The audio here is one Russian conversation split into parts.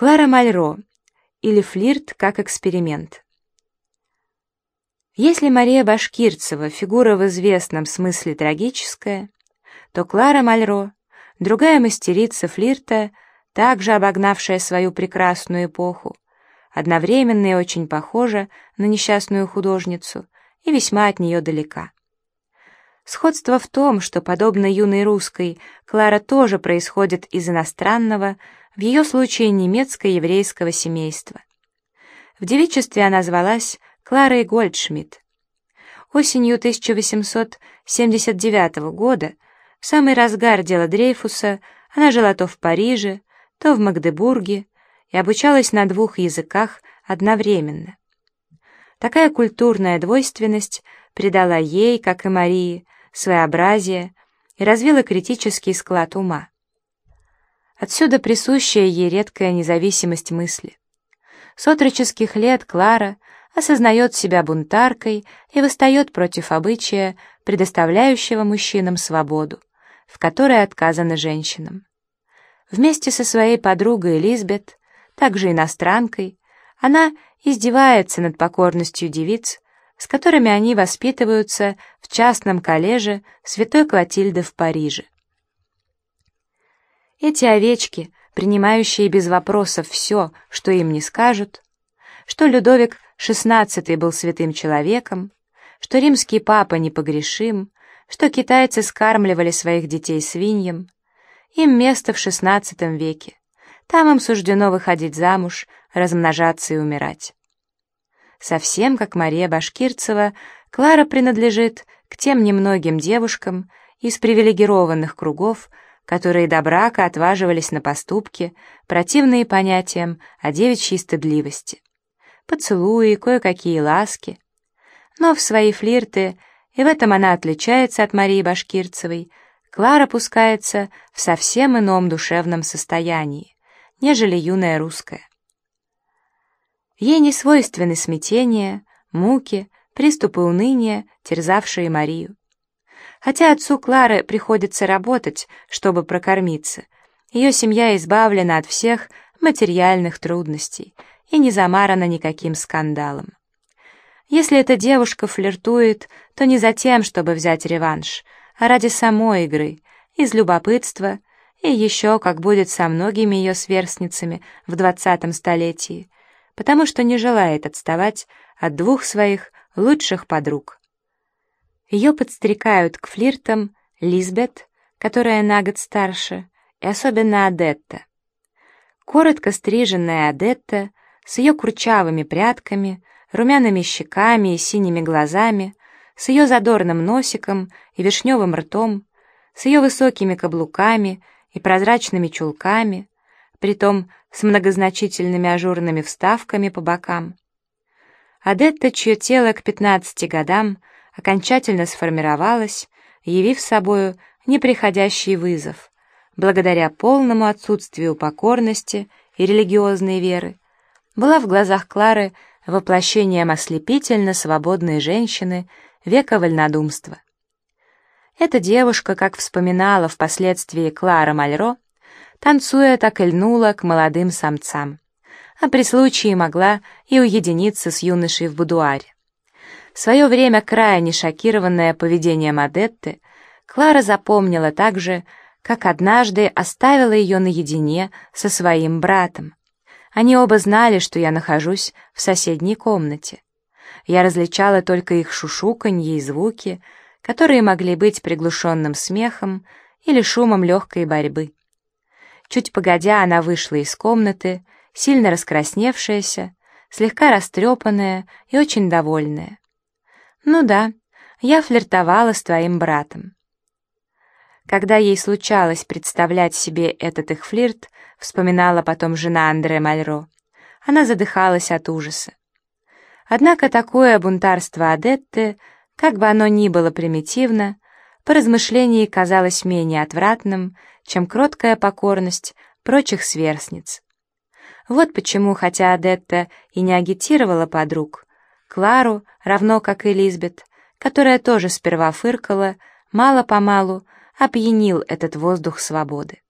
Клара Мальро или флирт как эксперимент. Если Мария Башкирцева фигура в известном смысле трагическая, то Клара Мальро, другая мастерица флирта, также обогнавшая свою прекрасную эпоху, одновременно и очень похожа на несчастную художницу и весьма от нее далека. Сходство в том, что, подобно юной русской, Клара тоже происходит из иностранного, в ее случае немецко-еврейского семейства. В девичестве она звалась Кларой Гольдшмидт. Осенью 1879 года, в самый разгар дела Дрейфуса, она жила то в Париже, то в Магдебурге и обучалась на двух языках одновременно. Такая культурная двойственность придала ей, как и Марии, своеобразие и развила критический склад ума. Отсюда присущая ей редкая независимость мысли. С отроческих лет Клара осознает себя бунтаркой и восстает против обычая, предоставляющего мужчинам свободу, в которой отказано женщинам. Вместе со своей подругой Лизбет, также иностранкой, она издевается над покорностью девиц, с которыми они воспитываются в частном коллеже Святой Клотильды в Париже. Эти овечки, принимающие без вопросов все, что им не скажут, что Людовик XVI был святым человеком, что римский папа непогрешим, что китайцы скармливали своих детей свиньям, им место в XVI веке. Там им суждено выходить замуж, размножаться и умирать. Совсем как Мария Башкирцева, Клара принадлежит к тем немногим девушкам из привилегированных кругов, которые до брака отваживались на поступки, противные понятиям о девичьей стыдливости. Поцелуи, кое-какие ласки. Но в свои флирты, и в этом она отличается от Марии Башкирцевой, Клара пускается в совсем ином душевном состоянии, нежели юная русская. Ей не свойственны смятения, муки, приступы уныния, терзавшие Марию. Хотя отцу Клары приходится работать, чтобы прокормиться, ее семья избавлена от всех материальных трудностей и не замарана никаким скандалом. Если эта девушка флиртует, то не за тем, чтобы взять реванш, а ради самой игры, из любопытства и еще, как будет со многими ее сверстницами в двадцатом столетии, потому что не желает отставать от двух своих лучших подруг. Ее подстрекают к флиртам Лизбет, которая на год старше, и особенно Адетта. Коротко стриженная Адетта с ее курчавыми прядками, румяными щеками и синими глазами, с ее задорным носиком и вишневым ртом, с ее высокими каблуками и прозрачными чулками, притом с многозначительными ажурными вставками по бокам. Адетта, чье тело к 15 годам окончательно сформировалось, явив собою неприходящий вызов, благодаря полному отсутствию покорности и религиозной веры, была в глазах Клары воплощением ослепительно свободной женщины века вольнодумства. Эта девушка, как вспоминала впоследствии Клара Мальро, танцуя, так и льнула к молодым самцам, а при случае могла и уединиться с юношей в будуаре. В свое время крайне шокированная поведением Адетты, Клара запомнила также, как однажды оставила ее наедине со своим братом. Они оба знали, что я нахожусь в соседней комнате. Я различала только их шушуканье и звуки, которые могли быть приглушенным смехом или шумом легкой борьбы. Чуть погодя, она вышла из комнаты, сильно раскрасневшаяся, слегка растрепанная и очень довольная. «Ну да, я флиртовала с твоим братом». Когда ей случалось представлять себе этот их флирт, вспоминала потом жена Андре Мальро, она задыхалась от ужаса. Однако такое бунтарство Адетты, как бы оно ни было примитивно, по размышлении казалось менее отвратным, чем кроткая покорность прочих сверстниц. Вот почему, хотя Адетта и не агитировала подруг, Клару, равно как и Лизбет, которая тоже сперва фыркала, мало-помалу опьянил этот воздух свободы.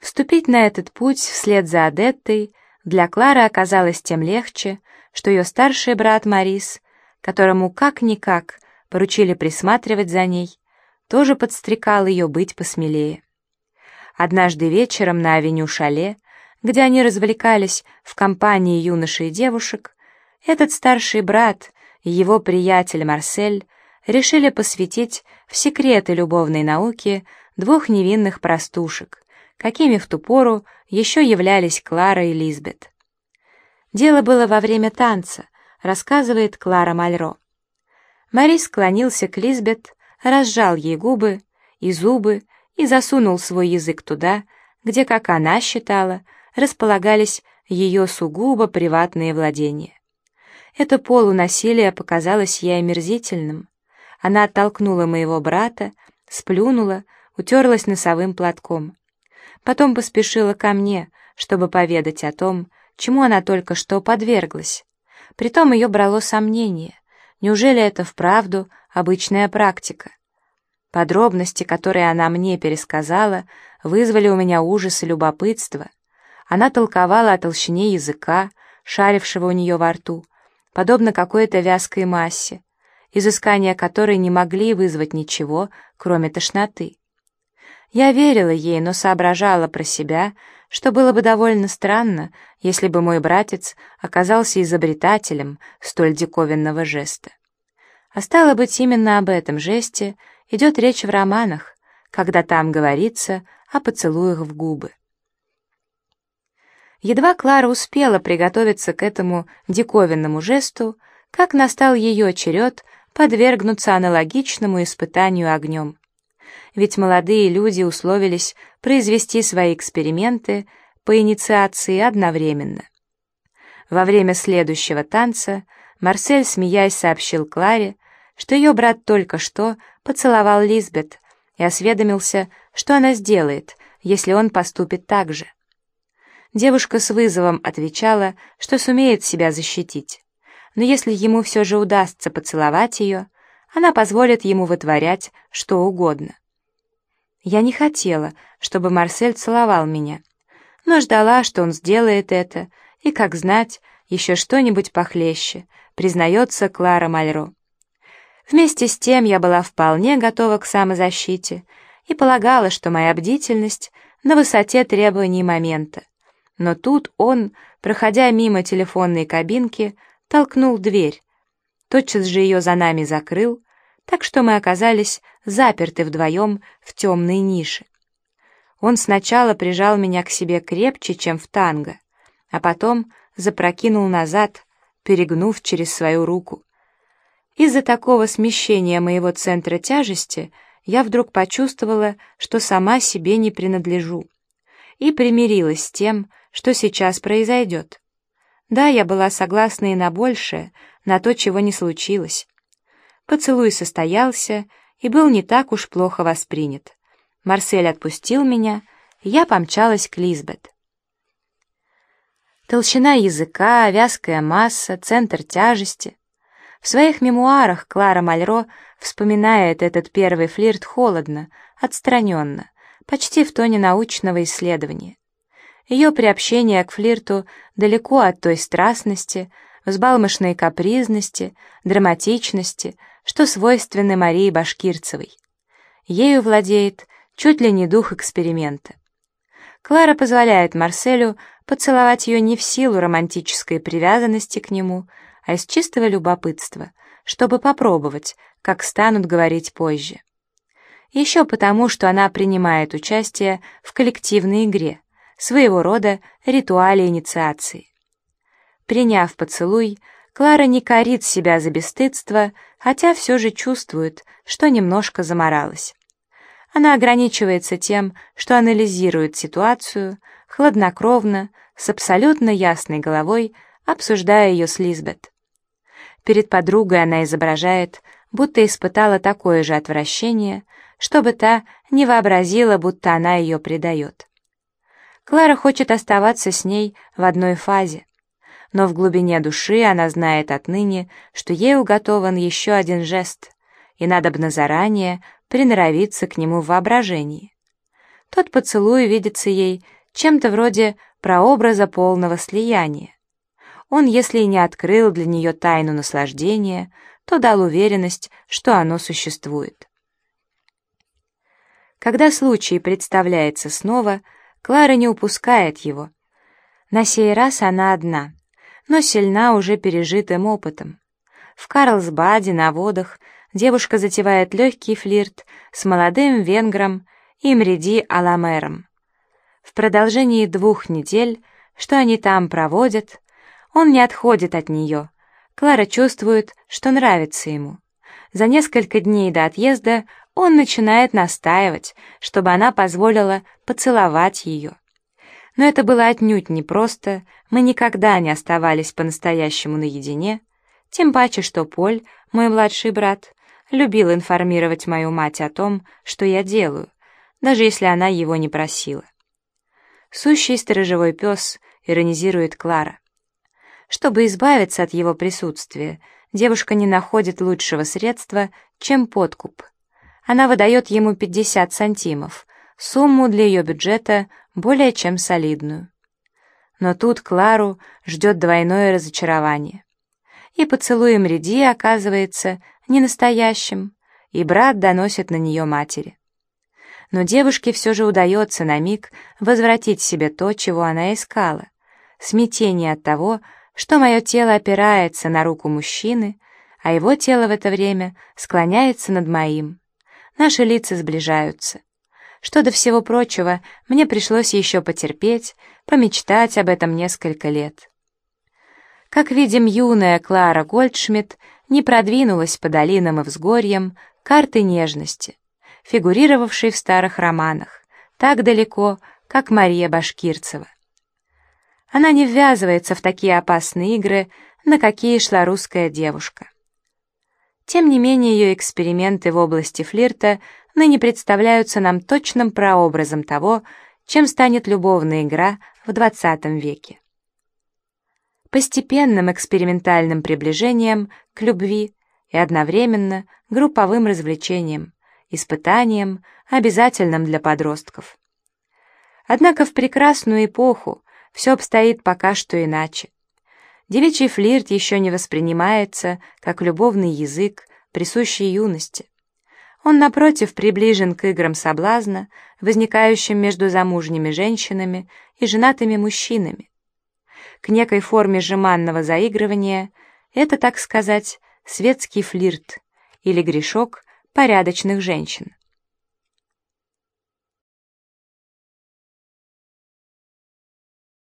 Вступить на этот путь вслед за Адеттой для Клары оказалось тем легче, что ее старший брат Марис, которому как-никак поручили присматривать за ней, тоже подстрекал ее быть посмелее. Однажды вечером на авеню Шале, где они развлекались в компании юношей и девушек, этот старший брат и его приятель Марсель решили посвятить в секреты любовной науки двух невинных простушек, какими в ту пору еще являлись Клара и Лизбет. Дело было во время танца, рассказывает Клара Мальро. Марис склонился к Лизбет, разжал ей губы и зубы и засунул свой язык туда, где, как она считала, располагались ее сугубо приватные владения. Это полунасилие показалось ей омерзительным. Она оттолкнула моего брата, сплюнула, утерлась носовым платком. Потом поспешила ко мне, чтобы поведать о том, чему она только что подверглась. Притом ее брало сомнение. Неужели это вправду обычная практика? Подробности, которые она мне пересказала, вызвали у меня ужас и любопытство. Она толковала о толщине языка, шарившего у нее во рту, подобно какой-то вязкой массе, изыскания которой не могли вызвать ничего, кроме тошноты. Я верила ей, но соображала про себя, что было бы довольно странно, если бы мой братец оказался изобретателем столь диковинного жеста. А стало быть, именно об этом жесте идет речь в романах, когда там говорится о поцелуях в губы. Едва Клара успела приготовиться к этому диковинному жесту, как настал ее черед подвергнуться аналогичному испытанию огнем ведь молодые люди условились произвести свои эксперименты по инициации одновременно. Во время следующего танца Марсель, смеясь, сообщил Кларе, что ее брат только что поцеловал Лизбет и осведомился, что она сделает, если он поступит так же. Девушка с вызовом отвечала, что сумеет себя защитить, но если ему все же удастся поцеловать ее, она позволит ему вытворять что угодно. Я не хотела, чтобы Марсель целовал меня, но ждала, что он сделает это, и, как знать, еще что-нибудь похлеще, признается Клара Мальро. Вместе с тем я была вполне готова к самозащите и полагала, что моя бдительность на высоте требований момента. Но тут он, проходя мимо телефонной кабинки, толкнул дверь, тотчас же ее за нами закрыл, так что мы оказались заперты вдвоем в темной нише. Он сначала прижал меня к себе крепче, чем в танго, а потом запрокинул назад, перегнув через свою руку. Из-за такого смещения моего центра тяжести я вдруг почувствовала, что сама себе не принадлежу, и примирилась с тем, что сейчас произойдет. Да, я была согласна и на большее, на то, чего не случилось. Поцелуй состоялся и был не так уж плохо воспринят. Марсель отпустил меня, я помчалась к Лизбет. Толщина языка, вязкая масса, центр тяжести. В своих мемуарах Клара Мальро вспоминает этот первый флирт холодно, отстраненно, почти в тоне научного исследования. Ее приобщение к флирту далеко от той страстности, взбалмошной капризности, драматичности, что свойственны Марии Башкирцевой. Ею владеет чуть ли не дух эксперимента. Клара позволяет Марселю поцеловать ее не в силу романтической привязанности к нему, а из чистого любопытства, чтобы попробовать, как станут говорить позже. Еще потому, что она принимает участие в коллективной игре, своего рода ритуале инициации. Приняв поцелуй, Клара не корит себя за бесстыдство, хотя все же чувствует, что немножко заморалась. Она ограничивается тем, что анализирует ситуацию, хладнокровно, с абсолютно ясной головой, обсуждая ее с Лизбет. Перед подругой она изображает, будто испытала такое же отвращение, чтобы та не вообразила, будто она ее предает. Клара хочет оставаться с ней в одной фазе, но в глубине души она знает отныне, что ей уготован еще один жест, и надобно заранее приноровиться к нему в воображении. Тот поцелуй видится ей чем-то вроде прообраза полного слияния. Он, если и не открыл для нее тайну наслаждения, то дал уверенность, что оно существует. Когда случай представляется снова, Клара не упускает его. На сей раз она одна, но сильна уже пережитым опытом. В Карлсбаде на водах девушка затевает легкий флирт с молодым венгром Имриди Аламером. В продолжении двух недель, что они там проводят, он не отходит от нее. Клара чувствует, что нравится ему. За несколько дней до отъезда он начинает настаивать, чтобы она позволила поцеловать ее. Но это было отнюдь непросто, мы никогда не оставались по-настоящему наедине, тем паче, что Поль, мой младший брат, любил информировать мою мать о том, что я делаю, даже если она его не просила. Сущий сторожевой пес, иронизирует Клара. Чтобы избавиться от его присутствия, девушка не находит лучшего средства, чем подкуп. Она выдает ему 50 сантимов, сумму для ее бюджета более чем солидную. Но тут Клару ждет двойное разочарование. И поцелуем Риди оказывается не настоящим, и брат доносит на нее матери. Но девушке все же удается на миг возвратить себе то, чего она искала. Смятение от того, что мое тело опирается на руку мужчины, а его тело в это время склоняется над моим. Наши лица сближаются что до всего прочего мне пришлось еще потерпеть, помечтать об этом несколько лет. Как видим, юная Клара Гольдшмидт не продвинулась по долинам и взгорьям карты нежности, фигурировавшей в старых романах, так далеко, как Мария Башкирцева. Она не ввязывается в такие опасные игры, на какие шла русская девушка. Тем не менее, ее эксперименты в области флирта ныне представляются нам точным прообразом того, чем станет любовная игра в XX веке. Постепенным экспериментальным приближением к любви и одновременно групповым развлечением, испытанием, обязательным для подростков. Однако в прекрасную эпоху все обстоит пока что иначе. Девичий флирт еще не воспринимается как любовный язык, присущий юности. Он, напротив, приближен к играм соблазна, возникающим между замужними женщинами и женатыми мужчинами. К некой форме жеманного заигрывания это, так сказать, светский флирт или грешок порядочных женщин.